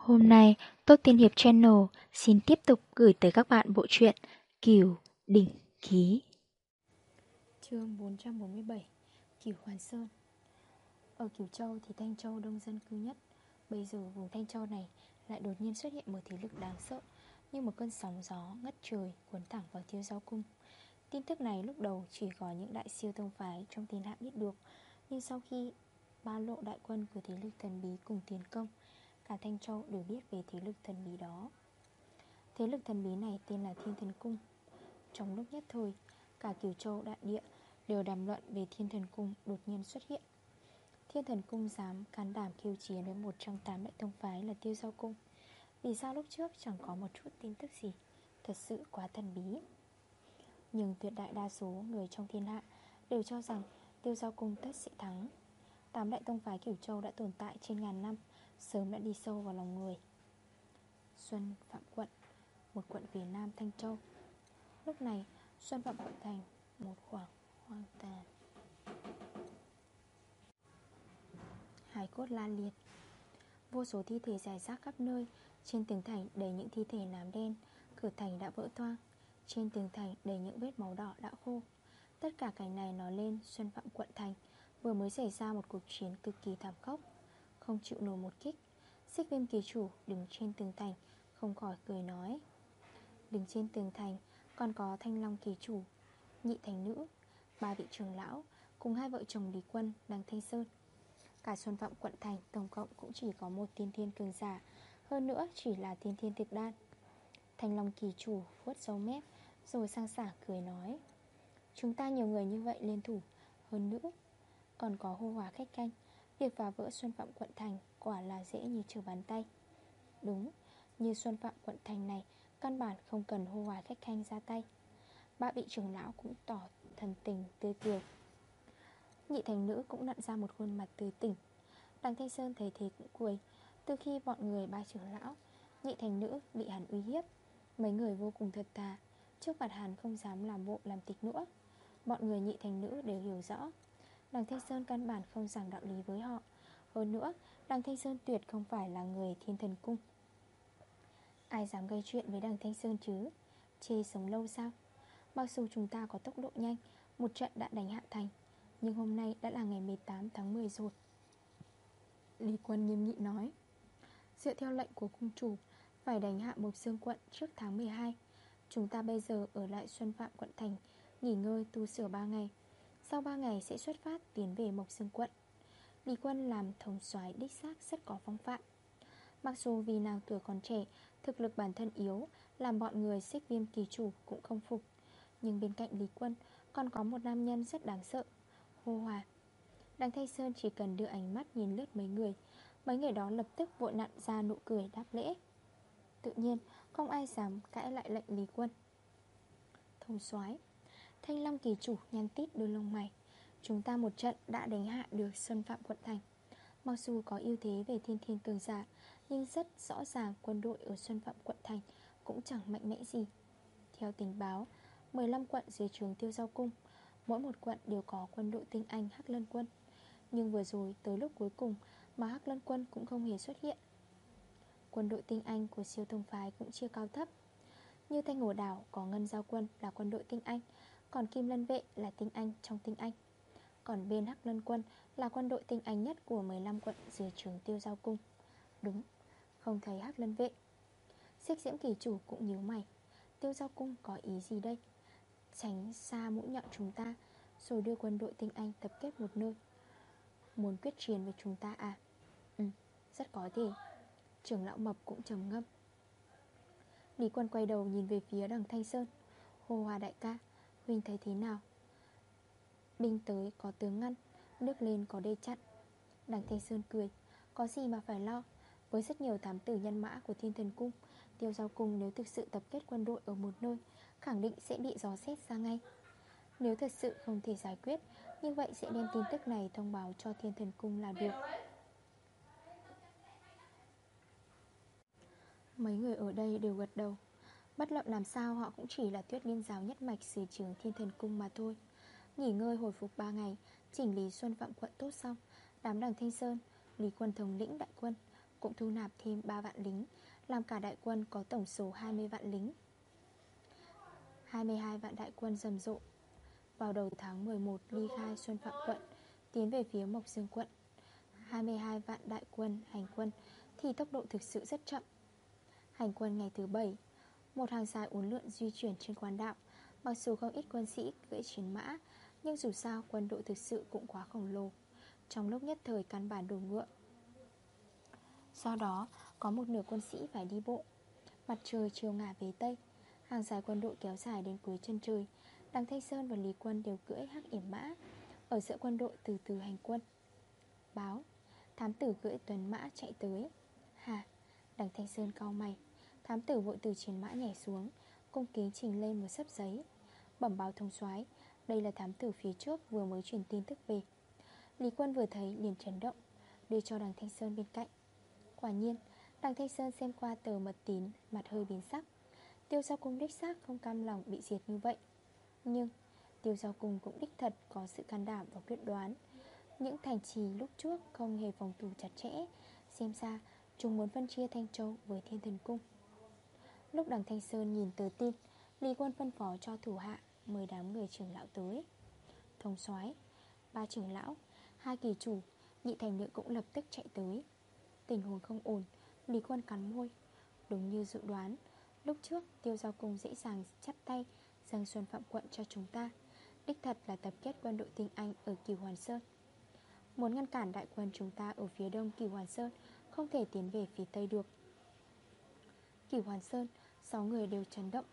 Hôm nay, Tốt Tiên Hiệp Channel xin tiếp tục gửi tới các bạn bộ truyện Kiều Đỉnh Ký. Chương 447 Kiều Hoàn Sơn. Ở Kiều Châu thì Thanh Châu đông dân cư nhất. Bây giờ vùng Thanh Châu này lại đột nhiên xuất hiện một thế lực đáng sợ Như một cơn sóng gió ngất trời cuốn thẳng vào Thiếu Giáo cung. Tin tức này lúc đầu chỉ có những đại siêu tông phái trong thiên hạ biết được Nhưng sau khi ba lộ đại quân của thế lực thần bí cùng tiến công Cả Thanh Châu đều biết về thế lực thần bí đó. Thế lực thần bí này tên là Thiên Thần Cung. Trong lúc nhất thời, Cả Kiều Châu đại địa đều đàm luận về Thiên Thần Cung đột nhiên xuất hiện. Thiên Thần Cung dám can đảm khiêu chiến với một trong tám đại thông phái là Tiêu Giao Cung. Vì sao lúc trước chẳng có một chút tin tức gì? Thật sự quá thần bí. Nhưng tuyệt đại đa số người trong thiên hạ Đều cho rằng Tiêu Giao Cung tất sẽ thắng. Tám đại tông phái Kiều Châu đã tồn tại trên ngàn năm. Sớm đã đi sâu vào lòng người. Xuân Phạm Quận, Một quận phía nam Thanh Châu. Lúc này, Xuân Phạm Quận Thành Một khoảng hoang tàn. Hải cốt la liệt. Vô số thi thể dài rác khắp nơi. Trên tường thành đầy những thi thể nám đen. Cửa thành đã vỡ toang. Trên tường thành đầy những vết máu đỏ đã khô. Tất cả cảnh này nói lên Xuân Phạm Quận Thành. Vừa mới xảy ra một cuộc chiến cực kỳ thảm khốc. Không chịu nổi một kích. Xích viêm kỳ chủ đứng trên tường thành, Không khỏi cười nói. Đứng trên tường thành, Còn có thanh long kỳ chủ, Nhị thành nữ, Ba vị trưởng lão, Cùng hai vợ chồng Lý Quân đang thanh sơn. Cả xuân vọng quận thành, tổng cộng cũng chỉ có một tiên thiên cường giả, Hơn nữa chỉ là tiên thiên thực đan. Thanh long kỳ chủ vuốt dấu mép, Rồi sang sảng cười nói. Chúng ta nhiều người như vậy liên thủ, Hơn nữa, Còn có hô hòa khách canh Việc phá vỡ Xuân Phạm quận thành Quả là dễ như trở bàn tay. Đúng, Như Xuân Phạm quận thành này, Căn bản không cần hô hoài khách khanh ra tay. Ba vị trưởng lão cũng tỏ thần tình tươi cười. Nhị thành nữ cũng nặn ra một khuôn mặt tươi tỉnh. Đằng Thanh Sơn thấy thế cũng cười. Từ khi bọn người ba trưởng lão, Nhị thành nữ bị hắn uy hiếp, Mấy người vô cùng thật tà Trước mặt hắn không dám làm bộ làm tịch nữa. Bọn người nhị thành nữ đều hiểu rõ. Đằng Thanh Sơn căn bản không giảng đạo lý với họ. Hơn nữa, Đằng Thanh Sơn tuyệt không phải là người thiên thần cung. Ai dám gây chuyện với đằng Thanh Sơn chứ? Chê sống lâu sao? Mặc dù chúng ta có tốc độ nhanh, Một trận đã đánh hạ thành, Nhưng hôm nay đã là ngày 18 tháng 10 rồi. Lý Quân nghiêm nghị nói, Dựa theo lệnh của cung chủ, Phải đánh hạ Mộc Dương quận trước tháng 12 Chúng ta bây giờ ở lại Xuân Phạm quận thành, Nghỉ ngơi tu sửa 3 ngày. Sau 3 ngày sẽ xuất phát tiến về Mộc Dương quận. Lý Quân làm thống soái đích xác rất có phong phạm. Mặc dù vì nàng tuổi còn trẻ, Thực lực bản thân yếu, Làm bọn người xích viêm kỳ chủ cũng không phục. Nhưng bên cạnh Lý Quân, Còn có một nam nhân rất đáng sợ, Hô Hòa. Đằng thay Sơn chỉ cần đưa ánh mắt nhìn lướt mấy người Mấy người đó lập tức vội nặn ra nụ cười đáp lễ. Tự nhiên, không ai dám cãi lại lệnh Lý Quân. Thông soái Thanh Long kỳ chủ nhăn tít đôi lông mày. Chúng ta một trận đã đánh hạ được Xuân Phạm quận thành. Mặc dù có ưu thế về thiên thiên cường giả, Nhưng rất rõ ràng quân đội ở Xuân Phạm quận thành Cũng chẳng mạnh mẽ gì. Theo tình báo 15 quận dưới trường tiêu giao cung, Mỗi một quận đều có quân đội tinh anh Hắc Lân Quân. Nhưng vừa rồi, tới lúc cuối cùng Mà Hắc Lân Quân cũng không hề xuất hiện. Quân đội tinh anh của siêu thông phái cũng chia cao thấp. Như Thanh Hồ Đảo có Ngân Giao Quân là quân đội tinh anh còn Kim Lân Vệ là tinh anh trong tinh anh. Còn bên Hắc Lân Quân là quân đội tinh anh nhất của 15 quận dưới trường tiêu giao cung. Đúng, không thấy Hắc Lân Vệ. Xích Diễm Kỳ Chủ cũng nhíu mày. Tiêu giao cung có ý gì đây? Tránh xa mũi nhọn chúng ta Rồi đưa quân đội tinh anh tập kết một nơi. Muốn quyết chiến với chúng ta à? Ừ, rất có thể. Trưởng lão mập cũng trầm ngâm. Lý quân quay đầu nhìn về phía đằng Thanh Sơn. Hồ Hòa đại ca Huynh thấy thế nào? Binh tới có tướng ngăn, Nước lên có đê chặn. Đằng Thanh Sơn cười, Có gì mà phải lo? Với rất nhiều thám tử nhân mã của thiên thần cung, Tiêu giao cung nếu thực sự tập kết quân đội ở một nơi, Khẳng định sẽ bị gió xét ra ngay. Nếu thật sự không thể giải quyết, Như vậy sẽ đem tin tức này thông báo cho thiên thần cung là được. Mấy người ở đây đều gật đầu. Bất luận làm sao, họ cũng chỉ là tuyết liên giáo nhất mạch sử trường thiên thần cung mà thôi. Nghỉ ngơi hồi phục 3 ngày, Chỉnh lý Xuân Phạm quận tốt xong. Đám đằng Thanh Sơn, Lý quân thống lĩnh đại quân, cũng thu nạp thêm 3 vạn lính, Làm cả đại quân có tổng số 20 vạn lính. 22 vạn đại quân rầm rộ. Vào đầu tháng 11 ly khai Xuân Phạm quận, Tiến về phía Mộc Dương quận. 22 vạn đại quân hành quân, Thì tốc độ thực sự rất chậm. Hành quân ngày thứ 7 một hàng dài uốn lượn di chuyển trên quan đạo Mặc dù không ít quân sĩ cưỡi chiến mã, Nhưng dù sao quân đội thực sự cũng quá khổng lồ. Trong lúc nhất thời căn bản đủ ngựa. Do đó, có một nửa quân sĩ phải đi bộ. Mặt trời chiều ngả về Tây. Hàng dài quân đội kéo dài đến cuối chân trời. Đằng Thanh Sơn và Lý Quân đều cưỡi hắc yểm mã, Ở giữa quân đội từ từ hành quân. Báo, Thám tử cưỡi tuần mã chạy tới. Hà, Đằng Thanh Sơn cao mày. Thám tử vội từ chiến mã nhảy xuống, Cung kính trình lên một sấp giấy. Bẩm báo thông soái, Đây là thám tử phía trước vừa mới truyền tin tức về. Lý quân vừa thấy liền chấn động, Đưa cho đằng Thanh Sơn bên cạnh. Quả nhiên, Đằng Thanh Sơn xem qua tờ mật tín, Mặt hơi biến sắc. Tiêu giao cung đích xác không cam lòng bị diệt như vậy. Nhưng, Tiêu giao cung cũng đích thật có sự can đảm và quyết đoán. Những thành trì lúc trước không hề phòng thủ chặt chẽ, Xem ra chúng muốn phân chia Thanh Châu với Thiên Thần Cung. Lúc đằng Thanh Sơn nhìn tờ tin, Lý quân phân phó cho thủ hạ Mời đám người trưởng lão tới. Thông soái, Ba trưởng lão, Hai kỳ chủ, Nhị thành nữ cũng lập tức chạy tới. Tình huống không ổn, Lý quân cắn môi, Đúng như dự đoán. Lúc trước, tiêu giao cung dễ dàng chắp tay Giang Xuân Phạm quận cho chúng ta. Đích thật là tập kết quân đội tinh Anh ở Kiều Hoàn Sơn. Muốn ngăn cản đại quân chúng ta ở phía đông Kiều Hoàn Sơn, Không thể tiến về phía tây được. Kiều Hoàn Sơn Sáu người đều chấn động.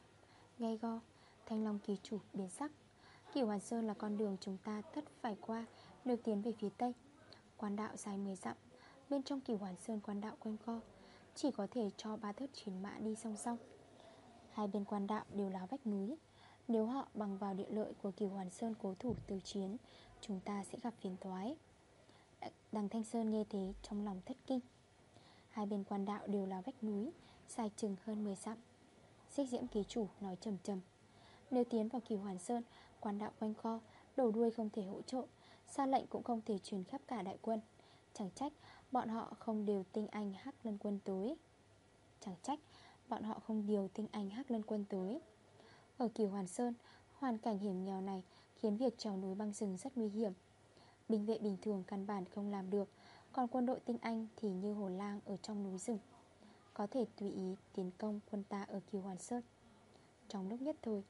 Ngay go, Thanh Long kỳ chủ biến sắc. Kiều Hoàn Sơn là con đường chúng ta tất phải qua, Được tiến về phía tây. Quan đạo dài 10 dặm, Bên trong kỳ Hoàn Sơn quan đạo quanh co, Chỉ có thể cho ba thớt chiến mã đi song song. Hai bên quan đạo đều là vách núi. Nếu họ bằng vào địa lợi của kỳ Hoàn Sơn cố thủ từ chiến, Chúng ta sẽ gặp phiền toái. Đằng Thanh Sơn nghe thế trong lòng thất kinh. Hai bên quan đạo đều là vách núi, Dài chừng hơn 10 dặm. Xích diễm ký chủ nói trầm trầm. Nếu tiến vào kỳ Hoàn Sơn Quan đạo quanh kho Đổ đuôi không thể hỗ trợ Xa lệnh cũng không thể truyền khắp cả đại quân. Chẳng trách bọn họ không điều tinh anh hắc lân quân tới. Chẳng trách bọn họ không điều tinh anh hắc lân quân tới. Ở kỳ Hoàn Sơn, Hoàn cảnh hiểm nghèo này Khiến việc trèo núi băng rừng rất nguy hiểm. Binh vệ bình thường căn bản không làm được, Còn quân đội tinh anh thì như hồ lang ở trong núi rừng. Có thể tùy ý tiến công quân ta ở Kiều Hoàn Sơn. Trong lúc nhất thôi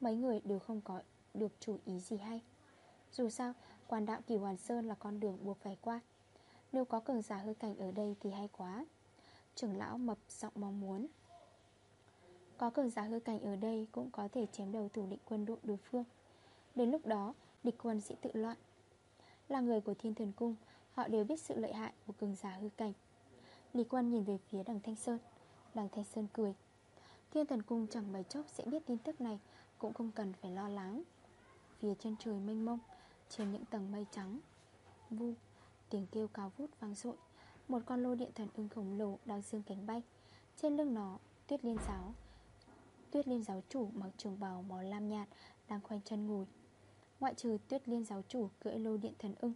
Mấy người đều không có được chủ ý gì hay. Dù sao Quan đạo Kiều Hoàn Sơn là con đường buộc phải qua. Nếu có cường giả hư cảnh ở đây thì hay quá. Trưởng lão mập giọng mong muốn. Có cường giả hư cảnh ở đây Cũng có thể chém đầu thủ định quân đội đối phương. Đến lúc đó, Địch quân sẽ tự loạn. Là người của thiên thần cung, Họ đều biết sự lợi hại của cường giả hư cảnh. Lý Quan nhìn về phía đằng Thanh Sơn. Đằng Thanh Sơn cười. Thiên thần cung chẳng mấy chốc sẽ biết tin tức này Cũng không cần phải lo lắng. Phía chân trời mênh mông Trên những tầng mây trắng Vu, tiếng kêu cao vút vang dội. Một con lô điện thần ưng khổng lồ đang dương cánh bay. Trên lưng nó Tuyết liên giáo Tuyết liên giáo chủ mặc trường bào màu lam nhạt Đang khoanh chân ngồi. Ngoại trừ tuyết liên giáo chủ cưỡi lô điện thần ưng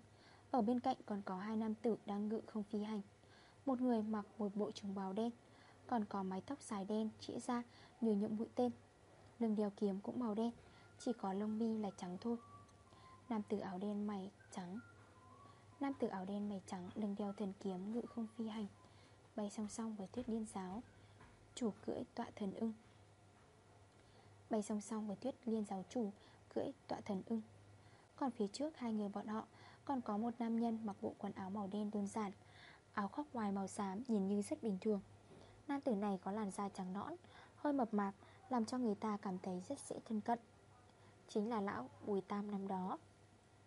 Ở bên cạnh còn có hai nam tử đang ngự không phi hành. Một người mặc một bộ trường bào đen, Còn có mái tóc dài đen chỉ ra như những mũi tên. Lưng đeo kiếm cũng màu đen, Chỉ có lông mi là trắng thôi. Nam tử áo đen mày trắng. Nam tử áo đen mày trắng Lưng đeo thần kiếm ngự không phi hành, Bay song song với tuyết liên giáo, Chủ cưỡi tọa thần ưng. Bay song song với tuyết liên giáo chủ Cưỡi tọa thần ưng. Còn phía trước hai người bọn họ, Còn có một nam nhân mặc bộ quần áo màu đen đơn giản Áo khoác ngoài màu xám Nhìn như rất bình thường. Nam tử này có làn da trắng nõn, Hơi mập mạp, Làm cho người ta cảm thấy rất dễ thân cận. Chính là lão Bùi Tam năm đó.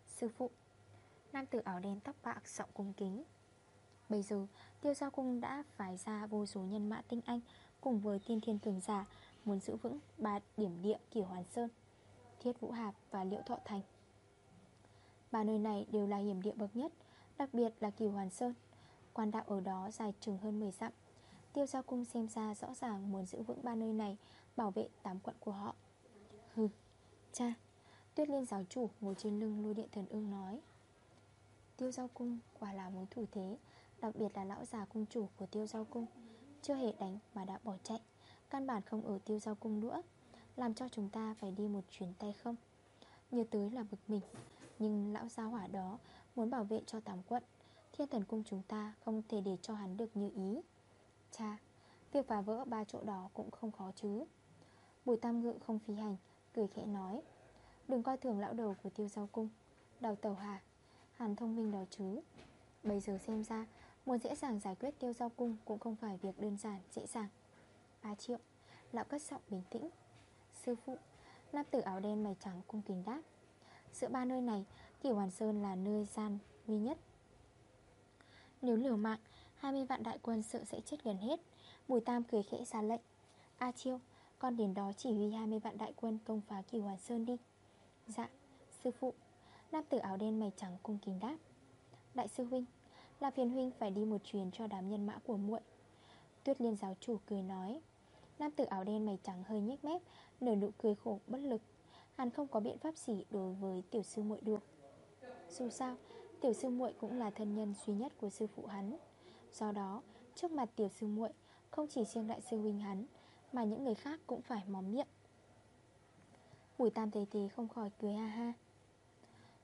Sư phụ. Nam tử áo đen tóc bạc, giọng cung kính. Bây giờ, tiêu giao cung đã phái ra vô số nhân mã tinh anh Cùng với tiên thiên cường giả Muốn giữ vững ba điểm địa kiểu hoàn sơn, Thiết Vũ Hạp và Liễu Thọ Thành. Ba nơi này đều là hiểm địa bậc nhất, Đặc biệt là Kiều Hoàn Sơn. Quan đạo ở đó dài chừng hơn 10 dặm. Tiêu giao cung xem ra rõ ràng muốn giữ vững ba nơi này Bảo vệ tám quận của họ. Hừ, cha Tuyết liên giáo chủ ngồi trên lưng lôi điện thần ương nói. Tiêu giao cung quả là mối thủ thế Đặc biệt là lão già cung chủ của tiêu giao cung. Chưa hề đánh mà đã bỏ chạy Căn bản không ở tiêu giao cung nữa. Làm cho chúng ta phải đi một chuyến tay không? Nhớ tới là bực mình Nhưng lão gia hỏa đó Muốn bảo vệ cho tám quận Thiên thần cung chúng ta không thể để cho hắn được như ý. Cha, Việc phá vỡ ba chỗ đó cũng không khó chứ. Bùi tam ngự không phi hành, Cười khẽ nói, Đừng coi thường lão đầu của tiêu giao cung, Đào tàu hà Hàn thông minh đó chứ. Bây giờ xem ra, Muốn dễ dàng giải quyết tiêu giao cung Cũng không phải việc đơn giản, dễ dàng. 3 triệu, Lão cất giọng bình tĩnh, Sư phụ Nam tử áo đen mày trắng cung kính đáp, Giữa ba nơi này Kiểu Hoàn Sơn là nơi gian duy nhất. Nếu liều mạng 20 vạn đại quân sợ sẽ chết gần hết. Bùi Tam cười khẽ ra lệnh. A Chiêu, Con đến đó chỉ huy 20 vạn đại quân công phá kỳ Hoàn Sơn đi. Dạ Sư phụ. Nam tử áo đen mày trắng cung kính đáp. Đại sư huynh Là phiền huynh phải đi một chuyến cho đám nhân mã của muội. Tuyết liên giáo chủ cười nói. Nam tử áo đen mày trắng hơi nhếch mép, Nở nụ cười khổ bất lực. Hắn không có biện pháp gì đối với tiểu sư muội được. Dù sao Tiểu sư muội cũng là thân nhân duy nhất của sư phụ hắn. Do đó, Trước mặt tiểu sư muội, Không chỉ riêng đại sư huynh hắn, Mà những người khác cũng phải móm miệng. Bùi tam thấy thế không khỏi cười ha ha.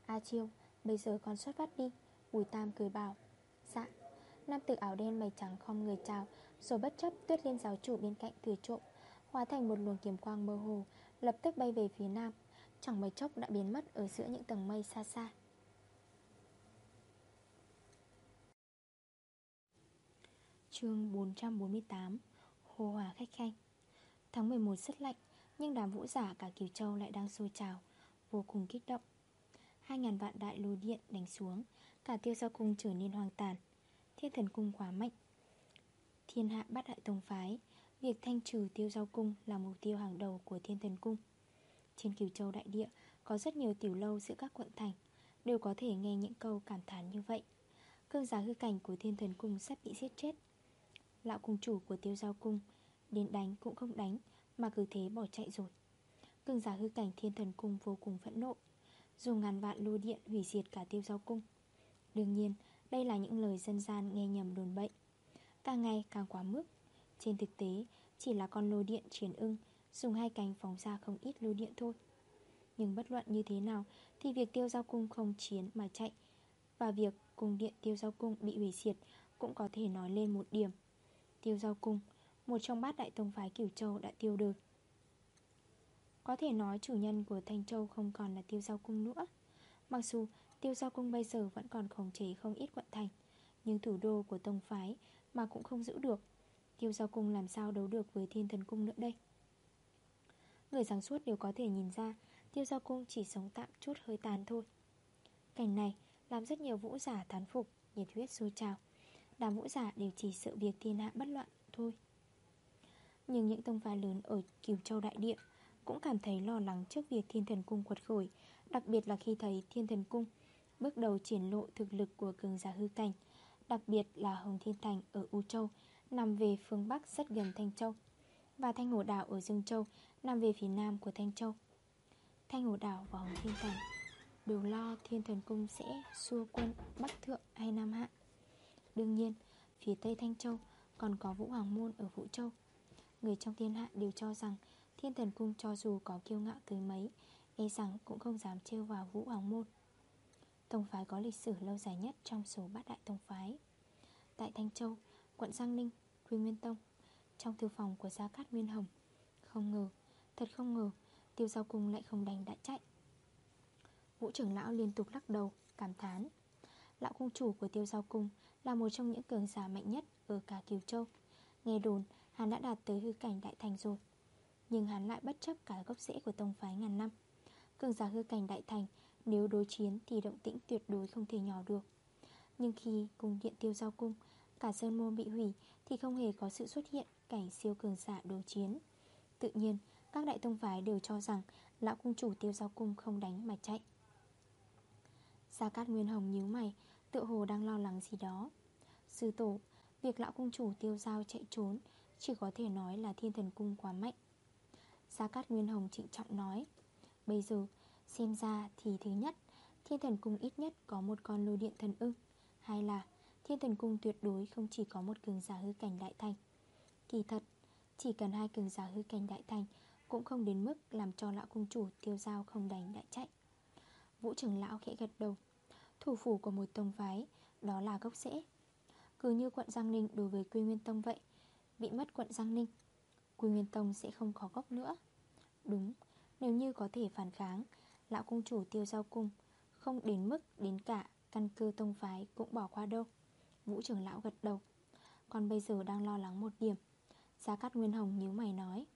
A chiêu, Bây giờ con xuất phát đi. Bùi tam cười bảo Dạ. Nam tử áo đen mày trắng không người chào, Rồi bất chấp tuyết liên giáo chủ bên cạnh thừa trộm, Hóa thành một luồng kiếm quang mơ hồ, Lập tức bay về phía nam. Chẳng mấy chốc đã biến mất ở giữa những tầng mây xa xa. Chương 448 Hồ hòa khách khanh. Tháng 11 rất lạnh, Nhưng đám vũ giả cả Kiều Châu lại đang sôi trào, Vô cùng kích động. 2.000 vạn đại lôi điện đánh xuống, Cả tiêu giao cung trở nên hoang tàn. Thiên thần cung quá mạnh. Thiên hạ bắt đại tông phái, Việc thanh trừ tiêu giao cung là mục tiêu hàng đầu của thiên thần cung. Trên Kiều Châu đại địa, Có rất nhiều tiểu lâu giữa các quận thành, Đều có thể nghe những câu cảm thán như vậy. Cương giá hư cảnh của thiên thần cung sắp bị giết chết Lão cung chủ của tiêu giao cung Đến đánh cũng không đánh, Mà cứ thế bỏ chạy rồi. Cưng giả hư cảnh thiên thần cung vô cùng phẫn nộ, Dùng ngàn vạn lô điện hủy diệt cả tiêu giao cung. Đương nhiên, Đây là những lời dân gian nghe nhầm đồn bệnh Càng ngày càng quá mức. Trên thực tế, Chỉ là con lô điện triển ưng, Dùng hai cánh phóng ra không ít lô điện thôi. Nhưng bất luận như thế nào, Thì việc tiêu giao cung không chiến mà chạy Và việc cung điện tiêu giao cung bị hủy diệt Cũng có thể nói lên một điểm. Tiêu giao cung, Một trong bát đại tông phái cửu châu đã tiêu được. Có thể nói chủ nhân của Thanh Châu không còn là tiêu giao cung nữa. Mặc dù tiêu giao cung bây giờ vẫn còn khống chế không ít quận thành, Nhưng thủ đô của tông phái mà cũng không giữ được. Tiêu giao cung làm sao đấu được với thiên thần cung nữa đây? Người sáng suốt đều có thể nhìn ra, Tiêu giao cung chỉ sống tạm chút hơi tàn thôi. Cảnh này làm rất nhiều vũ giả thán phục, Nhiệt huyết sôi trào. Đám vũ giả đều chỉ sợ việc thiên hạ bất loạn thôi. Nhưng những tông phái lớn ở Kiều Châu Đại Địa Cũng cảm thấy lo lắng trước việc thiên thần cung quật khởi, Đặc biệt là khi thấy thiên thần cung Bước đầu triển lộ thực lực của cường giả hư cảnh, Đặc biệt là Hồng Thiên Thành ở U Châu, Nằm về phương Bắc rất gần Thanh Châu, Và Thanh Hồ Đảo ở Dương Châu, Nằm về phía nam của Thanh Châu. Thanh Hồ Đảo và Hồng Thiên Thành Đều lo thiên thần cung sẽ xua quân Bắc Thượng hay Nam Hạ. Đương nhiên, phía Tây Thanh Châu còn có Vũ Hoàng Môn ở Vũ Châu. Người trong thiên hạ đều cho rằng Thiên thần cung cho dù có kiêu ngạo tới mấy E rằng cũng không dám trêu vào Vũ Hoàng Môn. Tông phái có lịch sử lâu dài nhất trong số bát đại tông phái. Tại Thanh Châu, quận Giang Ninh, Quy Nguyên Tông Trong thư phòng của Gia Cát Nguyên Hồng Không ngờ, thật không ngờ Tiêu giao cung lại không đánh đã chạy. Vũ trưởng lão liên tục lắc đầu Cảm thán. Lão cung chủ của tiêu giao cung Là một trong những cường giả mạnh nhất ở cả Kiều Châu. Nghe đồn, hắn đã đạt tới hư cảnh đại thành rồi. Nhưng hắn lại bất chấp cả gốc rễ của tông phái ngàn năm. Cường giả hư cảnh đại thành, Nếu đối chiến thì động tĩnh tuyệt đối không thể nhỏ được. Nhưng khi cung điện tiêu giao cung, Cả sơn môn bị hủy Thì không hề có sự xuất hiện cảnh siêu cường giả đối chiến. Tự nhiên, Các đại tông phái đều cho rằng Lão cung chủ tiêu giao cung không đánh mà chạy. Gia Cát Nguyên Hồng nhíu mày Tự hồ đang lo lắng gì đó. Sư tổ, Việc lão cung chủ tiêu giao chạy trốn Chỉ có thể nói là thiên thần cung quá mạnh. Gia Cát Nguyên Hồng trịnh trọng nói, Bây giờ, Xem ra thì thứ nhất, Thiên thần cung ít nhất có một con lôi điện thần ưng Hay là Thiên thần cung tuyệt đối không chỉ có một cường giả hư cảnh đại thành. Kỳ thật, Chỉ cần hai cường giả hư cảnh đại thành Cũng không đến mức làm cho lão cung chủ tiêu giao không đánh đại chạy. Vũ trưởng lão khẽ gật đầu Thủ phủ của một tông phái Đó là gốc rễ. Cứ như quận Giang Ninh đối với Quy Nguyên Tông vậy Bị mất quận Giang Ninh Quy Nguyên Tông sẽ không có gốc nữa. Đúng, nếu như có thể phản kháng Lão cung chủ tiêu giao cung Không đến mức đến cả căn cơ tông phái cũng bỏ qua đâu. Vũ trưởng lão gật đầu. Còn bây giờ đang lo lắng một điểm. Giá Cát Nguyên Hồng nhíu mày nói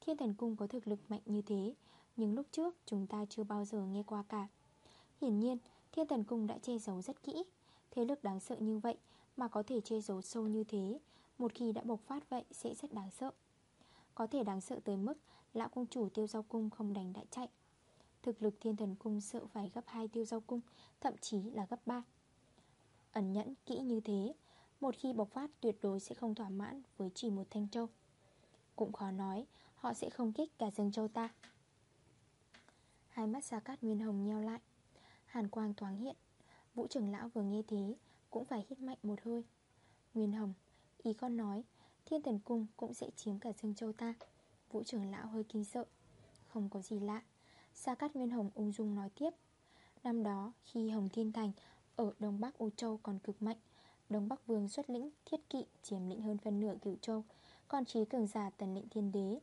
Thiên thần cung có thực lực mạnh như thế Nhưng lúc trước chúng ta chưa bao giờ nghe qua cả. Hiển nhiên Thiên thần cung đã che giấu rất kỹ. Thế lực đáng sợ như vậy Mà có thể che giấu sâu như thế, Một khi đã bộc phát vậy sẽ rất đáng sợ. Có thể đáng sợ tới mức Lão cung chủ tiêu giao cung không đánh đã chạy. Thực lực thiên thần cung sợ phải gấp 2 tiêu giao cung, Thậm chí là gấp 3 Ẩn nhẫn kỹ như thế, Một khi bộc phát tuyệt đối sẽ không thỏa mãn Với chỉ một thanh châu. Cũng khó nói, Họ sẽ không kích cả rừng châu ta. Hai mắt Gia Cát Nguyên Hồng nheo lại. Hàn quang thoáng hiện. Vũ trưởng lão vừa nghe thế, Cũng phải hít mạnh một hơi. Nguyên Hồng, Ý con nói, Thiên thần cung cũng sẽ chiếm cả Dương Châu ta. Vũ trưởng lão hơi kinh sợ. Không có gì lạ. Sa Cát Nguyên Hồng ung dung nói tiếp. Năm đó, khi Hồng Thiên Thành Ở Đông Bắc Âu Châu còn cực mạnh, Đông Bắc Vương xuất lĩnh, thiết kỵ Chiếm lĩnh hơn phân nửa cửu châu. Còn trí cường giả tần lĩnh thiên đế,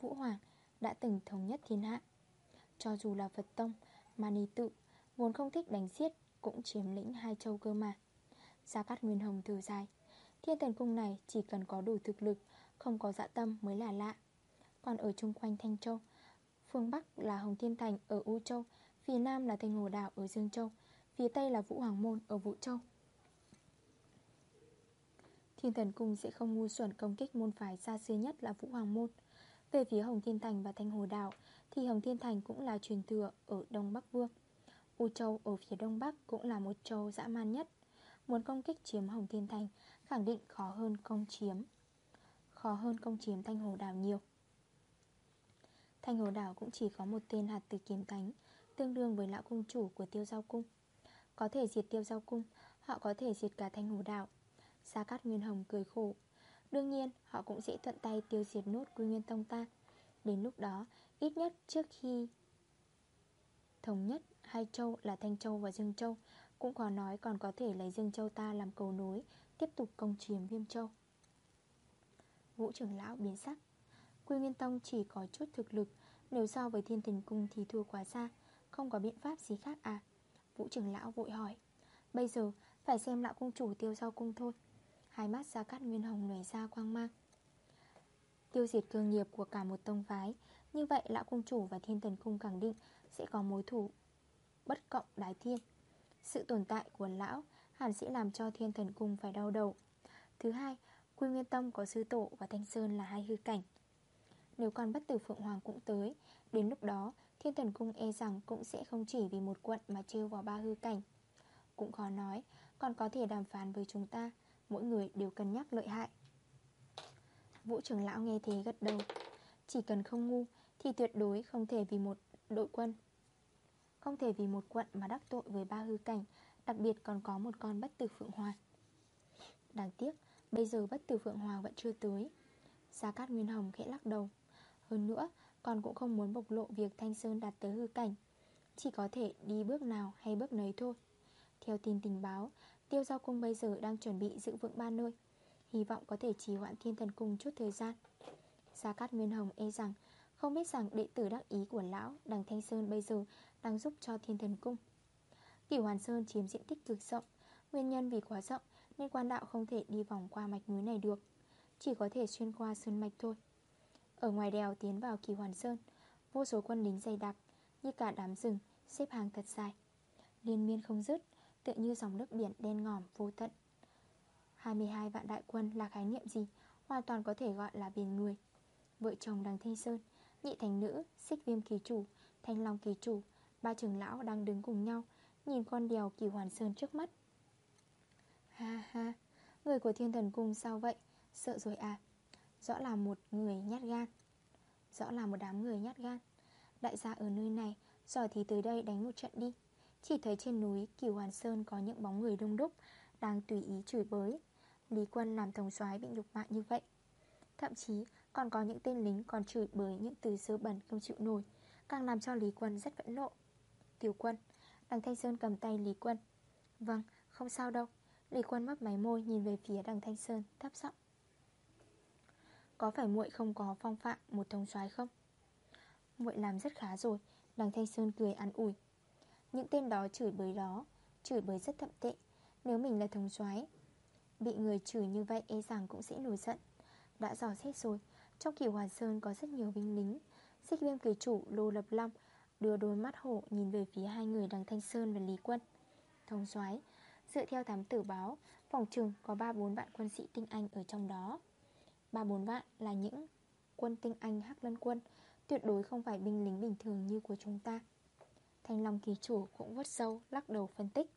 Vũ Hoàng đã từng thống nhất thiên hạ. Cho dù là Phật Tông, Mani tự Vốn không thích đánh xiết, Cũng chiếm lĩnh hai châu cơ mà. Gia Cát Nguyên Hồng thử dài. Thiên thần cung này chỉ cần có đủ thực lực, Không có dạ tâm mới là lạ. Còn ở chung quanh Thanh Châu, Phương Bắc là Hồng Thiên Thành ở U Châu, Phía Nam là Thanh Hồ Đảo ở Dương Châu, Phía Tây là Vũ Hoàng Môn ở Vũ Châu. Thiên thần cung sẽ không ngu xuẩn công kích môn phái xa xưa nhất là Vũ Hoàng Môn. Về phía Hồng Thiên Thành và Thanh Hồ Đảo, Thì Hồng Thiên Thành cũng là truyền thừa ở Đông Bắc Vương. U Châu ở phía Đông Bắc cũng là một châu dã man nhất. Muốn công kích chiếm Hồng Thiên Thành, Khẳng định khó hơn công chiếm. Khó hơn công chiếm Thanh Hồ Đảo nhiều. Thanh Hồ Đảo cũng chỉ có một tên hạt từ kiếm cánh, Tương đương với lão cung chủ của tiêu giao cung. Có thể diệt tiêu giao cung, Họ có thể diệt cả Thanh Hồ Đảo. Sa Cát Nguyên Hồng cười khổ. Đương nhiên, họ cũng sẽ thuận tay tiêu diệt nốt Quy Nguyên Tông ta. Đến lúc đó, ít nhất trước khi Thống nhất hai châu là Thanh Châu và Dương Châu. Cũng khó nói còn có thể lấy Dương Châu ta làm cầu nối, Tiếp tục công chiếm Viêm Châu. Vũ trưởng lão biến sắc. Quy Nguyên Tông chỉ có chút thực lực, Nếu so với thiên thần cung thì thua quá xa, Không có biện pháp gì khác à? Vũ trưởng lão vội hỏi. Bây giờ, phải xem lão cung chủ tiêu giao cung thôi. Hai mắt ra cắt nguyên hồng nảy ra quang mang. Tiêu diệt cương nghiệp của cả một tông phái, Như vậy lão cung chủ và thiên thần cung khẳng định Sẽ có mối thủ bất cộng đái thiên. Sự tồn tại của lão Hẳn sẽ làm cho thiên thần cung phải đau đầu. Thứ hai, Quy Nguyên Tông có sư tổ và Thanh Sơn là hai hư cảnh. Nếu còn bất tử Phượng Hoàng cũng tới, Đến lúc đó, Thiên thần cung e rằng cũng sẽ không chỉ vì một quận mà trêu vào ba hư cảnh. Cũng khó nói, Còn có thể đàm phán với chúng ta, Mỗi người đều cân nhắc lợi hại. Vũ trưởng lão nghe thế gật đầu. Chỉ cần không ngu Thì tuyệt đối không thể vì một đội quân không thể vì một quận mà đắc tội với ba hư cảnh, Đặc biệt còn có một con bất tử Phượng Hoàng. Đáng tiếc, Bây giờ bất tử Phượng Hoàng vẫn chưa tới. Gia Cát Nguyên Hồng khẽ lắc đầu. Hơn nữa, Con cũng không muốn bộc lộ việc Thanh Sơn đạt tới hư cảnh. Chỉ có thể đi bước nào hay bước nấy thôi. Theo tin tình báo, Tiêu Giao Cung bây giờ đang chuẩn bị giữ vững ba nơi. Hy vọng có thể trì hoãn thiên thần cung chút thời gian. Gia Cát Nguyên Hồng e rằng không biết rằng đệ tử đắc ý của lão, Đằng Thanh Sơn bây giờ đang giúp cho thiên thần cung. Cửu Hoàn Sơn chiếm diện tích cực rộng, Nguyên nhân vì quá rộng Nên quan đạo không thể đi vòng qua mạch núi này được, Chỉ có thể xuyên qua sơn mạch thôi. Ở ngoài đèo tiến vào Kỳ Hoàn Sơn, Vô số quân lính dày đặc, Như cả đám rừng, xếp hàng thật dài. Liên miên không dứt, Tựa như dòng nước biển đen ngòm vô tận. 22 vạn đại quân là khái niệm gì, Hoàn toàn có thể gọi là biển người. Vợ chồng đằng Thanh Sơn Nhị thành nữ, xích viêm kỳ chủ Thanh long kỳ chủ Ba trưởng lão đang đứng cùng nhau Nhìn con đèo kỳ hoàn sơn trước mắt. Ha ha Người của thiên thần cung sao vậy? Sợ rồi à? Rõ là một người nhát gan. Rõ là một đám người nhát gan. Đại gia ở nơi này Giỏi thì tới đây đánh một trận đi. Chỉ thấy trên núi kỳ Hoàn Sơn có những bóng người đông đúc Đang tùy ý chửi bới. Lý quân làm thống soái bị nhục mạ như vậy. Thậm chí còn có những tên lính còn chửi bới những từ sơ bẩn không chịu nổi Càng làm cho Lý quân rất vẫn nộ. Tiểu quân Đằng Thanh Sơn cầm tay Lý quân. Vâng, không sao đâu. Lý quân mấp máy môi nhìn về phía đằng Thanh Sơn thấp giọng. Có phải muội không có phong phạm một thống soái không? muội làm rất khá rồi Đằng Thanh Sơn cười ăn ủi. Những tên đó chửi bới đó Chửi bới rất thậm tệ. Nếu mình là thống soái Bị người chửi như vậy e rằng cũng sẽ nổi giận. Đã dò xét rồi trong kiều Hoàn Sơn có rất nhiều binh lính. Xích viêm kỳ chủ Lô Lập Long Đưa đôi mắt hổ nhìn về phía hai người đằng Thanh Sơn và Lý Quân. Thống soái, Dựa theo thám tử báo, Phòng trường có 3-4 bạn quân sĩ tinh Anh ở trong đó. 3-4 vạn là những quân tinh Anh Hắc Lân quân, Tuyệt đối không phải binh lính bình thường như của chúng ta. Thanh Long kỳ chủ cũng vớt sâu, Lắc đầu phân tích.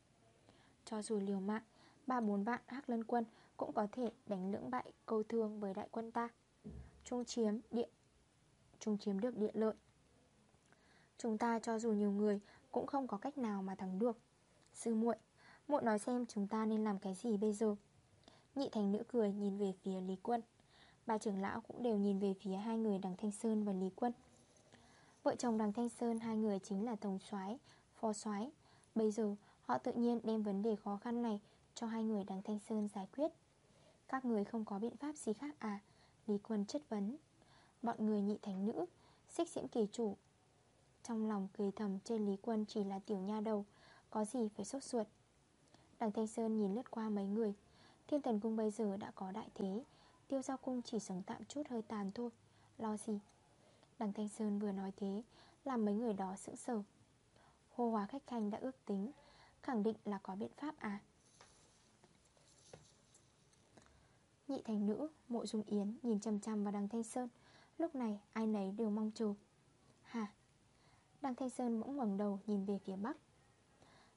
Cho dù liều mạng, ba bốn vạn Hắc Lân quân Cũng có thể đánh lưỡng bại câu thương với đại quân ta. Trung chiếm địa Trung chiếm được địa lợi. Chúng ta cho dù nhiều người, Cũng không có cách nào mà thắng được. Sư muội Muội nói xem chúng ta nên làm cái gì bây giờ? Nhị thành nữ cười nhìn về phía Lý Quân. Ba trưởng lão cũng đều nhìn về phía hai người đằng Thanh Sơn và Lý Quân. Vợ chồng đằng Thanh Sơn, hai người chính là Tổng soái, Phó soái. Bây giờ, họ tự nhiên đem vấn đề khó khăn này Cho hai người đằng Thanh Sơn giải quyết. Các người không có biện pháp gì khác à? Lý Quân chất vấn. Bọn người nhị thánh nữ, Xích diễm kỳ chủ. Trong lòng cười thầm trên Lý Quân chỉ là tiểu nha đầu, Có gì phải sốt ruột. Đằng Thanh Sơn nhìn lướt qua mấy người. Thiên thần cung bây giờ đã có đại thế, Tiêu giao cung chỉ sống tạm chút hơi tàn thôi. Lo gì? Đằng Thanh Sơn vừa nói thế, Làm mấy người đó sững sờ. Hô hóa khách khanh đã ước tính, Khẳng định là có biện pháp à? Nhị thành nữ, Mộ Dung Yến nhìn chầm chầm vào đằng Thanh Sơn. Lúc này, ai nấy đều mong chờ. Hả? Đằng Thanh Sơn bỗng ngẩng đầu nhìn về phía bắc.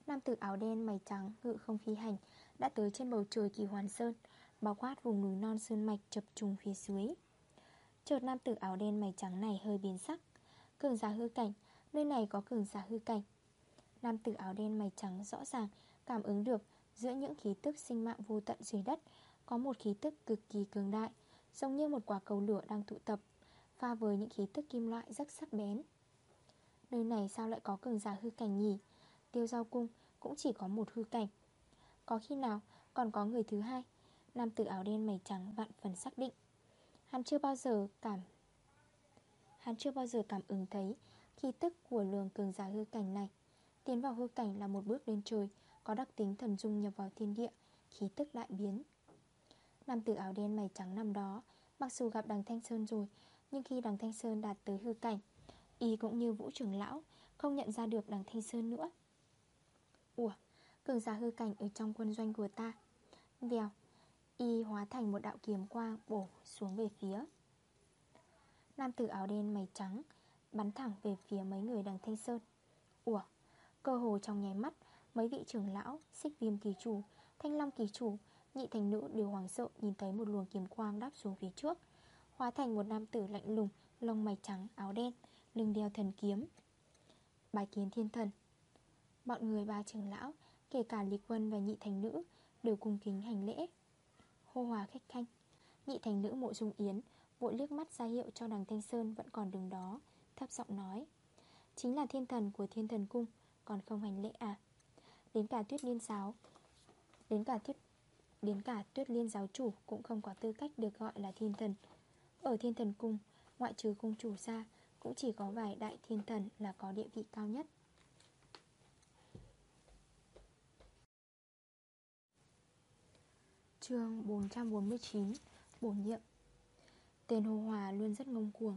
Nam tử áo đen mày trắng, ngự không phi hành, Đã tới trên bầu trời kỳ hoàn sơn, Bao quát vùng núi non sơn mạch chập trùng phía dưới. Chợt nam tử áo đen mày trắng này hơi biến sắc. Cường giả hư cảnh, Nơi này có cường giả hư cảnh. Nam tử áo đen mày trắng rõ ràng Cảm ứng được giữa những khí tức sinh mạng vô tận dưới đất có một khí tức cực kỳ cường đại, Giống như một quả cầu lửa đang tụ tập, Pha với những khí tức kim loại rất sắc bén. Nơi này sao lại có cường giả hư cảnh nhỉ? Tiêu giao cung cũng chỉ có một hư cảnh. Có khi nào còn có người thứ hai? Nam tử áo đen mày trắng vạn phần xác định. Hắn chưa bao giờ cảm, Hắn chưa bao giờ cảm ứng thấy Khí tức của lường cường giả hư cảnh này. Tiến vào hư cảnh là một bước lên trời, Có đặc tính thần dung nhập vào thiên địa, Khí tức đại biến. Nam tử áo đen mày trắng năm đó. Mặc dù gặp đằng Thanh Sơn rồi Nhưng khi đằng Thanh Sơn đạt tới hư cảnh Y cũng như vũ trưởng lão Không nhận ra được đằng Thanh Sơn nữa. Ủa Cường giả hư cảnh ở trong quân doanh của ta. Vèo Y hóa thành một đạo kiếm quang bổ xuống về phía. Nam tử áo đen mày trắng Bắn thẳng về phía mấy người đằng Thanh Sơn. Ủa Cơ hồ trong nháy mắt Mấy vị trưởng lão, xích viêm kỳ chủ Thanh long kỳ chủ, nhị thành nữ đều hoàng sợ Nhìn thấy một luồng kiếm quang đáp xuống phía trước. Hóa thành một nam tử lạnh lùng Lông mày trắng, áo đen Lưng đeo thần kiếm. Bài kiến thiên thần. Bọn người ba trưởng lão Kể cả Lý Quân và nhị thành nữ Đều cung kính hành lễ. Hô hòa khách khanh. Nhị thành nữ mộ dung yến Vội liếc mắt ra hiệu cho đằng Thanh Sơn vẫn còn đứng đó Thấp giọng nói. Chính là thiên thần của thiên thần cung Còn không hành lễ à? Đến cả tuyết liên giáo Đến cả tuyết Đến cả tuyết liên giáo chủ Cũng không có tư cách được gọi là thiên thần. Ở thiên thần cung, Ngoại trừ cung chủ ra, Cũng chỉ có vài đại thiên thần là có địa vị cao nhất. Chương 449 Bổ nhiệm. Tên Hồ Hòa luôn rất ngông cuồng.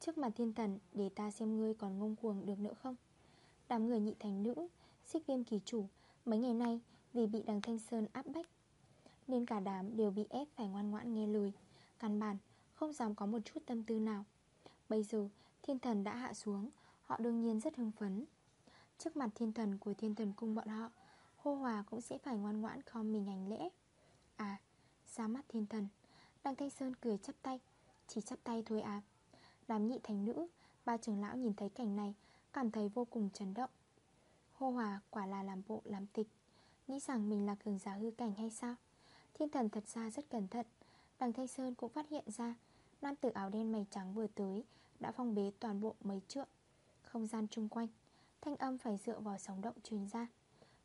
Trước mặt thiên thần, để ta xem ngươi còn ngông cuồng được nữa không? Đám người nhị thành nữ, Xích viêm kỳ chủ, Mấy ngày nay vì bị đằng Thanh Sơn áp bách nên cả đám đều bị ép phải ngoan ngoãn nghe lời. Căn bản, không dám có một chút tâm tư nào. Bây giờ, thiên thần đã hạ xuống, Họ đương nhiên rất hưng phấn. Trước mặt thiên thần của thiên thần cung bọn họ, Hô Hòa cũng sẽ phải ngoan ngoãn khom mình hành lễ. À ra mắt thiên thần Đăng Thanh Sơn cười chắp tay, Chỉ chắp tay thôi à. Đám nhị thành nữ, Ba trưởng lão nhìn thấy cảnh này, Cảm thấy vô cùng chấn động. Hô hòa quả là làm bộ làm tịch, Nghĩ rằng mình là cường giả hư cảnh hay sao? Thiên thần thật ra rất cẩn thận. Đằng Thanh Sơn cũng phát hiện ra, Nam tử áo đen mày trắng vừa tới, Đã phong bế toàn bộ mấy trượng, Không gian chung quanh. Thanh âm phải dựa vào sóng động truyền ra.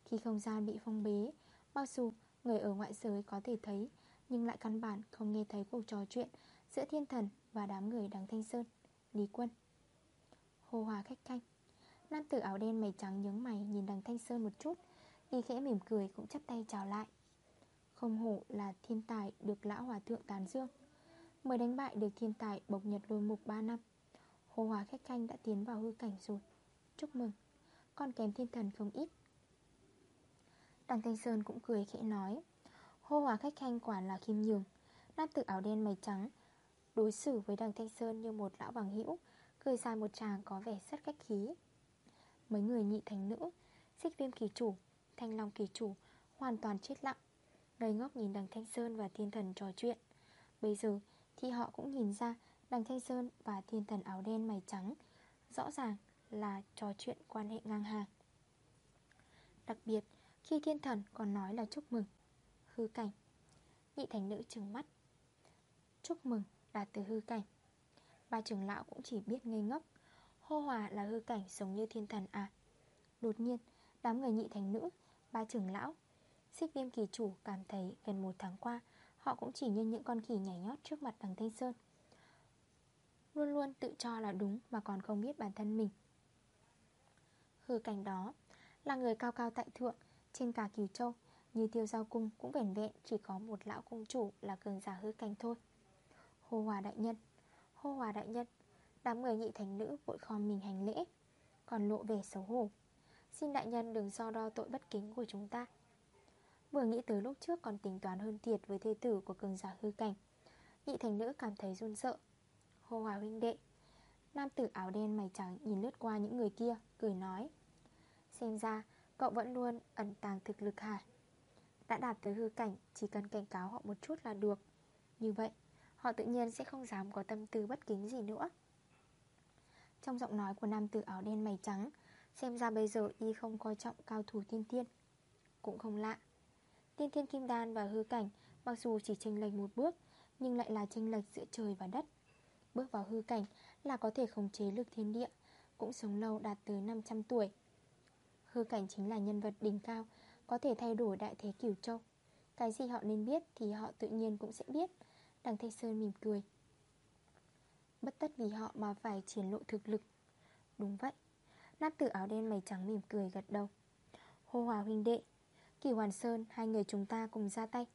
Khi không gian bị phong bế bao dù người ở ngoại giới có thể thấy, Nhưng lại căn bản không nghe thấy cuộc trò chuyện Giữa thiên thần và đám người đằng Thanh Sơn, Lý quân. Hô hòa khách canh Nam tử áo đen mày trắng nhướng mày nhìn đằng Thanh Sơn một chút đi khẽ mỉm cười cũng chắp tay chào lại. Không hổ là thiên tài được lão hòa thượng tán dương. Mới đánh bại được thiên tài bộc nhật lôi mục 3 năm, Hồ hòa khách canh đã tiến vào hư cảnh rồi. Chúc mừng, Con kém thiên thần không ít. Đằng Thanh Sơn cũng cười khẽ nói Hô hòa khách khanh quả là khiêm nhường Nam tử áo đen mày trắng. Đối xử với đằng Thanh Sơn như một lão bằng hữu, Cười dài một chàng có vẻ rất cách khí. Mấy người nhị thành nữ, Xích viêm kỳ chủ, Thanh long kỳ chủ Hoàn toàn chết lặng. Ngây ngốc nhìn đằng Thanh Sơn và thiên thần trò chuyện. Bây giờ, thì họ cũng nhìn ra Đằng Thanh Sơn và thiên thần áo đen mày trắng Rõ ràng là trò chuyện quan hệ ngang hàng. Đặc biệt, khi thiên thần còn nói là chúc mừng, Hư cảnh, Nhị thành nữ trừng mắt. Chúc mừng là từ hư cảnh. Ba trưởng lão cũng chỉ biết ngây ngốc, Hô hòa là hư cảnh giống như thiên thần à. Đột nhiên, Đám người nhị thành nữ, Ba trưởng lão Xích viêm kỳ chủ cảm thấy gần một tháng qua, Họ cũng chỉ như những con khỉ nhảy nhót trước mặt đằng Thanh Sơn. Luôn luôn tự cho là đúng Mà còn không biết bản thân mình. Hư cảnh đó Là người cao cao tại thượng Trên cả Kiều Châu, Như tiêu giao cung cũng vẻn vẹn Chỉ có một lão cung chủ là cường giả hư cảnh thôi. Hô hòa đại nhân, Hô hòa đại nhân, Đám người nhị thành nữ vội khom mình hành lễ, Còn lộ vẻ xấu hổ. Xin đại nhân đừng so đo tội bất kính của chúng ta. Vừa nghĩ tới lúc trước còn tính toán hơn thiệt với thê tử của cường giả hư cảnh, Nhị thành nữ cảm thấy run sợ. Hô hòa huynh đệ, Nam tử áo đen mày trắng nhìn lướt qua những người kia, Cười nói, Xem ra cậu vẫn luôn ẩn tàng thực lực hả? Đã đạt tới hư cảnh, Chỉ cần cảnh cáo họ một chút là được. Như vậy, Họ tự nhiên sẽ không dám có tâm tư bất kính gì nữa. Trong giọng nói của nam tử áo đen mày trắng, Xem ra bây giờ y không coi trọng cao thủ tiên tiên. Cũng không lạ Tiên thiên kim đan và hư cảnh, Mặc dù chỉ chênh lệch một bước, Nhưng lại là chênh lệch giữa trời và đất. Bước vào hư cảnh là có thể khống chế lực thiên địa, Cũng sống lâu đạt tới 500 tuổi. Hư cảnh chính là nhân vật đỉnh cao, Có thể thay đổi đại thế cửu châu. Cái gì họ nên biết thì họ tự nhiên cũng sẽ biết, Đằng Thanh Sơn mỉm cười. Bất tất vì họ mà phải triển lộ thực lực. Đúng vậy Nam tử áo đen mày trắng mỉm cười gật đầu. Hô hòa huynh đệ Kỳ Hoàn Sơn hai người chúng ta cùng ra tay.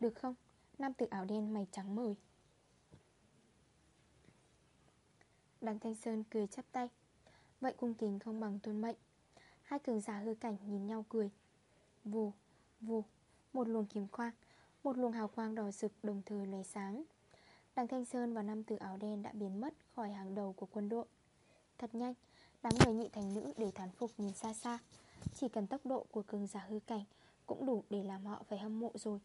Được không? Nam tử áo đen mày trắng mời Đằng Thanh Sơn cười chắp tay. Vậy cung kính không bằng tuân mệnh. Hai cường giả hư cảnh nhìn nhau cười. Vù, vù Một luồng kiếm quang Một luồng hào quang đỏ rực đồng thời lấy sáng. Đằng Thanh Sơn và nam tử áo đen đã biến mất khỏi hàng đầu của quân đội. Thật nhanh Đám người nhị thành nữ để thán phục nhìn xa xa. Chỉ cần tốc độ của cường giả hư cảnh cũng đủ để làm họ phải hâm mộ rồi.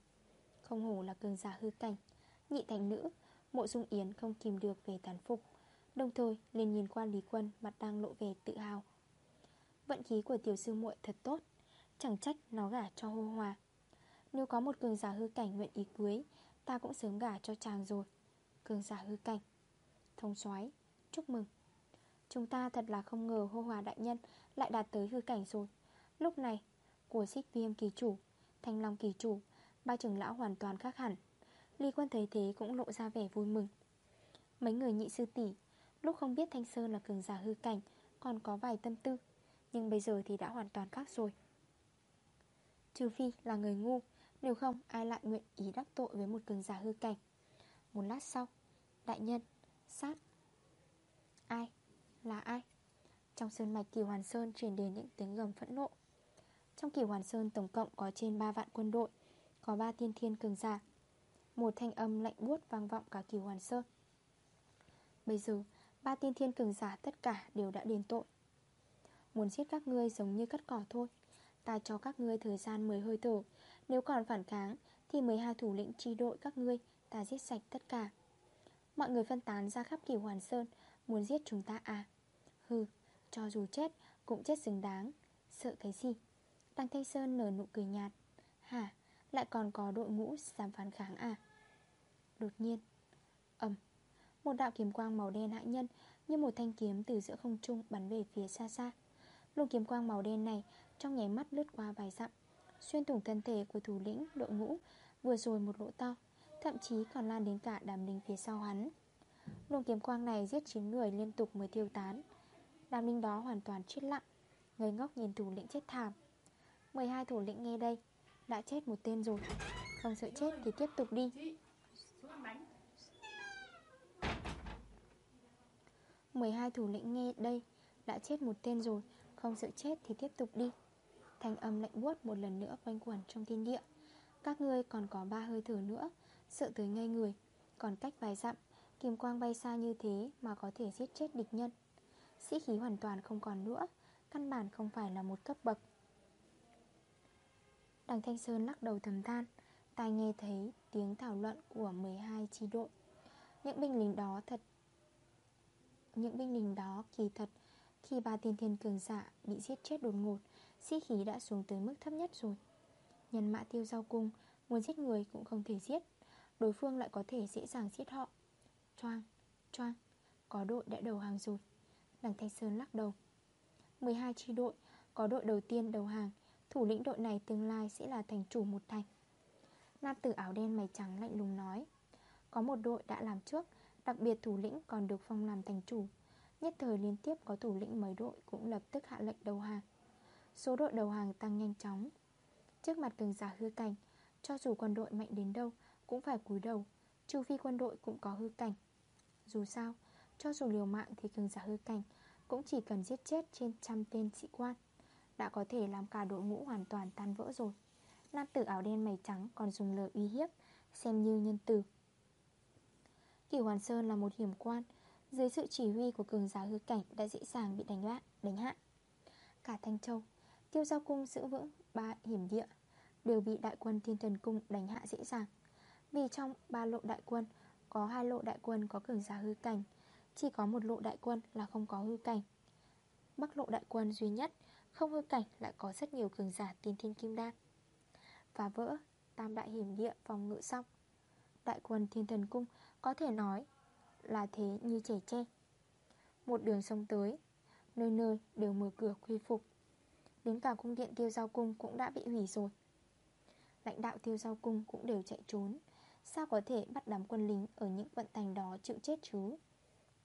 Không hổ là cường giả hư cảnh, Nhị thành nữ, Mộ Dung Yến không kìm được về tán phục, Đồng thời liền nhìn qua Lý Quân Mặt đang lộ vẻ tự hào. Vận khí của tiểu sư muội thật tốt, Chẳng trách nó gả cho hô hòa. Nếu có một cường giả hư cảnh nguyện ý cưới, Ta cũng sớm gả cho chàng rồi. Cường giả hư cảnh. Thông soái, chúc mừng. Chúng ta thật là không ngờ hô hòa đại nhân Lại đạt tới hư cảnh rồi. Lúc này của xích viêm kỳ chủ, Thanh long kỳ chủ, Ba trưởng lão hoàn toàn khác hẳn. Ly quân thấy thế cũng lộ ra vẻ vui mừng. Mấy người nhị sư tỷ, Lúc không biết Thanh Sơn là cường giả hư cảnh, Còn có vài tâm tư, Nhưng bây giờ thì đã hoàn toàn khác rồi. Trừ phi là người ngu, Nếu không ai lại nguyện ý đắc tội với một cường giả hư cảnh. Một lát sau, Đại nhân, Sát. Ai? Là ai? Trong sơn mạch Kỳ Hoàn Sơn truyền đến những tiếng gầm phẫn nộ. Trong Kỳ Hoàn Sơn tổng cộng có trên 3 vạn quân đội Có 3 tiên thiên cường giả Một thanh âm lạnh buốt vang vọng cả Kỳ Hoàn Sơn. Bây giờ Ba tiên thiên cường giả tất cả đều đã đền tội. Muốn giết các ngươi giống như cắt cỏ thôi Ta cho các ngươi thời gian 10 hơi thở Nếu còn phản kháng Thì 12 thủ lĩnh chi đội các ngươi Ta giết sạch tất cả. Mọi người phân tán ra khắp kỳ hoàn sơn Muốn giết chúng ta à? Hừ, cho dù chết cũng chết xứng đáng Sợ cái gì? Tăng Thanh Sơn nở nụ cười nhạt. Hả, lại còn có đội ngũ dám phản kháng à? Đột nhiên Ẩm Một đạo kiếm quang màu đen hạ nhân Như một thanh kiếm từ giữa không trung bắn về phía xa xa. Luồng kiếm quang màu đen này Trong nháy mắt lướt qua vài dặm Xuyên thủng thân thể của thủ lĩnh đội ngũ Vừa rồi một lỗ to Thậm chí còn lan đến cả đám lính phía sau hắn. Luồng kiếm quang này giết 9 người liên tục mới tiêu tán. Đám lính đó hoàn toàn chết lặng Ngây ngốc nhìn thủ lĩnh chết thảm. 12 thủ lĩnh nghe đây. Đã chết một tên rồi. Không sợ chết thì tiếp tục đi. 12 thủ lĩnh nghe đây. Đã chết một tên rồi. Không sợ chết thì tiếp tục đi. Thanh âm lạnh buốt một lần nữa quanh quẩn trong thiên địa. Các ngươi còn có ba hơi thở nữa. Sợ tới ngay người. Còn cách vài dặm, Kim quang bay xa như thế mà có thể giết chết địch nhân. Sĩ khí hoàn toàn không còn nữa. Căn bản không phải là một cấp bậc. Đằng Thanh Sơn lắc đầu thầm than Tai nghe thấy tiếng thảo luận của 12 chi đội. Những binh lính đó thật Những binh lính đó kỳ thật Khi ba tiên thiên cường giả bị giết chết đột ngột Sĩ khí đã xuống tới mức thấp nhất rồi. Nhân mã tiêu giao cung Muốn giết người cũng không thể giết Đối phương lại có thể dễ dàng giết họ. Choang, choang Có đội đã đầu hàng rồi. Đằng Thanh Sơn lắc đầu. 12 chi đội Có đội đầu tiên đầu hàng Thủ lĩnh đội này tương lai sẽ là thành chủ một thành. Nam tử áo đen mày trắng lạnh lùng nói Có một đội đã làm trước Đặc biệt thủ lĩnh còn được phong làm thành chủ. Nhất thời liên tiếp có thủ lĩnh mấy đội Cũng lập tức hạ lệnh đầu hàng. Số đội đầu hàng tăng nhanh chóng. Trước mặt cường giả hư cảnh Cho dù quân đội mạnh đến đâu Cũng phải cúi đầu Trừ phi quân đội cũng có hư cảnh. Dù sao, cho dù liều mạng thì cường giả hư cảnh Cũng chỉ cần giết chết trên trăm tên sĩ quan. Đã có thể làm cả đội ngũ hoàn toàn tan vỡ rồi. Nam tử áo đen mày trắng còn dùng lời uy hiếp Xem như nhân từ. Kỳ Hoàn Sơn là một hiểm quan Dưới sự chỉ huy của cường giả hư cảnh Đã dễ dàng bị đánh loạn, đánh hạ. Cả Thanh Châu Tiêu giao cung giữ vững ba hiểm địa Đều bị đại quân thiên thần cung đánh hạ dễ dàng. Vì trong ba lộ đại quân Có hai lộ đại quân có cường giả hư cảnh Chỉ có một lộ đại quân là không có hư cảnh. Bắc lộ đại quân duy nhất không hư cảnh lại có rất nhiều cường giả tiên thiên kim đan. Phá vỡ, Tam đại hiểm địa phòng ngự xong. Đại quân thiên thần cung Có thể nói là thế như trẻ tre. Một đường sông tới, Nơi nơi đều mở cửa quy phục. Đến cả cung điện tiêu giao cung cũng đã bị hủy rồi. Lãnh đạo tiêu giao cung cũng đều chạy trốn. Sao có thể bắt đám quân lính Ở những vận thành đó chịu chết chứ?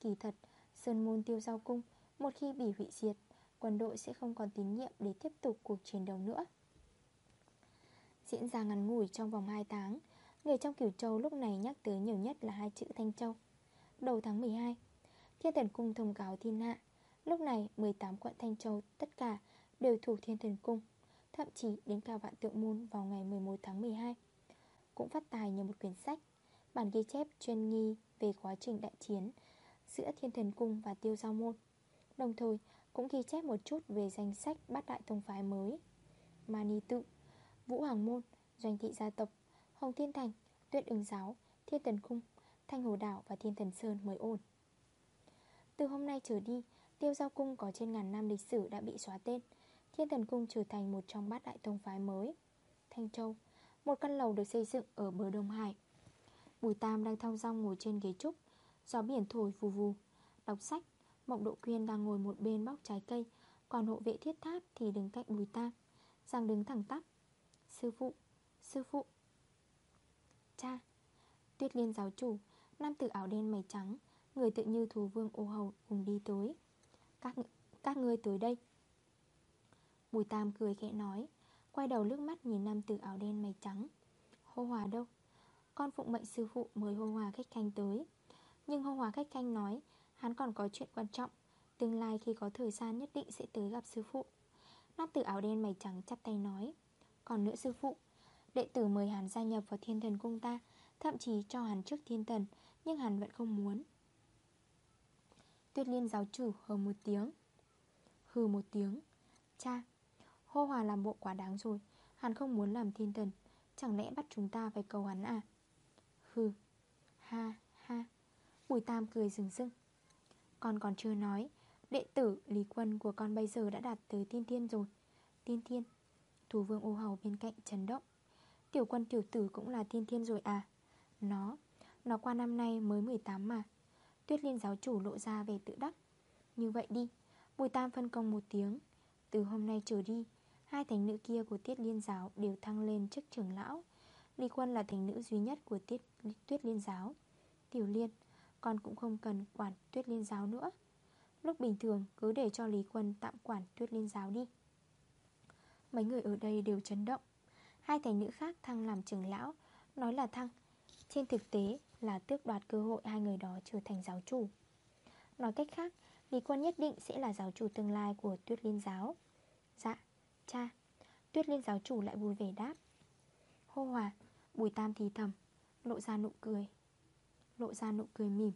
Kỳ thật, Sơn môn tiêu giao cung Một khi bị hủy diệt Quân đội sẽ không còn tín nhiệm để tiếp tục cuộc chiến đấu nữa. Diễn ra ngắn ngủi trong vòng 2 tháng, Người trong Cửu Châu lúc này nhắc tới nhiều nhất là hai chữ Thanh Châu. Đầu tháng 12 Thiên Thần Cung thông cáo thiên hạ. Lúc này 18 quận Thanh Châu tất cả đều thuộc Thiên Thần Cung, Thậm chí đến cả vạn tượng môn vào ngày 11 tháng 12 Cũng phát tài như một quyển sách, Bản ghi chép chuyên nghi về quá trình đại chiến Giữa Thiên Thần Cung và Tiêu Giao Môn. Đồng thời cũng ghi chép một chút về danh sách bát đại tông phái mới. Mani Tự, Vũ Hoàng Môn, Doanh Thị Gia Tộc, Hồng Thiên Thành, Tuyết Ứng Giáo, Thiên Tần Cung, Thanh Hồ Đảo và Thiên Thần Sơn mới ổn. Từ hôm nay trở đi, Tiêu Giao Cung có trên ngàn năm lịch sử đã bị xóa tên Thiên Thần Cung trở thành một trong bát đại tông phái mới. Thanh Châu Một căn lầu được xây dựng ở bờ Đông Hải. Bùi Tam đang thong dong ngồi trên ghế trúc Gió biển thổi vù vù Đọc sách Mộng Độ Quyên đang ngồi một bên bóc trái cây Còn hộ vệ thiết tháp thì đứng cạnh Bùi Tam. Giang đứng thẳng tắp. Sư phụ, sư phụ. Cha Tuyết liên giáo chủ Nam tử áo đen mày trắng Người tự như thú vương ô hầu cùng đi tới. Các, các ngươi tới đây. Bùi Tam cười khẽ nói Quay đầu lướt mắt nhìn nam tử áo đen mày trắng. Hô hòa đâu? Con phụng mệnh sư phụ mời hô hòa khách khanh tới. Nhưng hô hòa khách khanh nói Hắn còn có chuyện quan trọng. Tương lai khi có thời gian nhất định sẽ tới gặp sư phụ. Nam tử áo đen mày trắng chắp tay nói. Còn nữa sư phụ, Đệ tử mời hắn gia nhập vào thiên thần cung ta, Thậm chí cho hắn trước thiên thần, Nhưng hắn vẫn không muốn. Tuyết liên giáo chủ hờ một tiếng. Hừ một tiếng. Cha, Hô hòa làm bộ quá đáng rồi. Hắn không muốn làm thiên thần. Chẳng lẽ bắt chúng ta phải cầu hắn à? Hừ. Ha ha. Bùi Tam cười rừng rưng. Con còn chưa nói Đệ tử Lý Quân của con bây giờ đã đạt tới tiên tiên rồi. Tiên tiên Thủ vương ô hầu bên cạnh chấn động. Tiểu quân tiểu tử cũng là tiên thiên rồi à? Nó, nó qua năm nay mới 18 mà. Tuyết liên giáo chủ lộ ra về tự đắc. Như vậy đi Bùi tam phân công một tiếng. Từ hôm nay trở đi Hai thành nữ kia của tiết liên giáo đều thăng lên chức trưởng lão. Lý quân là thành nữ duy nhất của tiết tuyết liên giáo. Tiểu liên con cũng không cần quản tuyết liên giáo nữa. Lúc bình thường cứ để cho Lý quân tạm quản tuyết liên giáo đi. Mấy người ở đây đều chấn động. Hai thành nữ khác thăng làm trưởng lão Nói là thăng. Trên thực tế là tước đoạt cơ hội hai người đó trở thành giáo chủ. Nói cách khác Lý Quân nhất định sẽ là giáo chủ tương lai của Tuyết Liên Giáo. Dạ, cha Tuyết Liên Giáo chủ lại vui vẻ đáp. Hô hòa, Bùi Tam thì thầm Lộ ra nụ cười. Lộ ra nụ cười mỉm.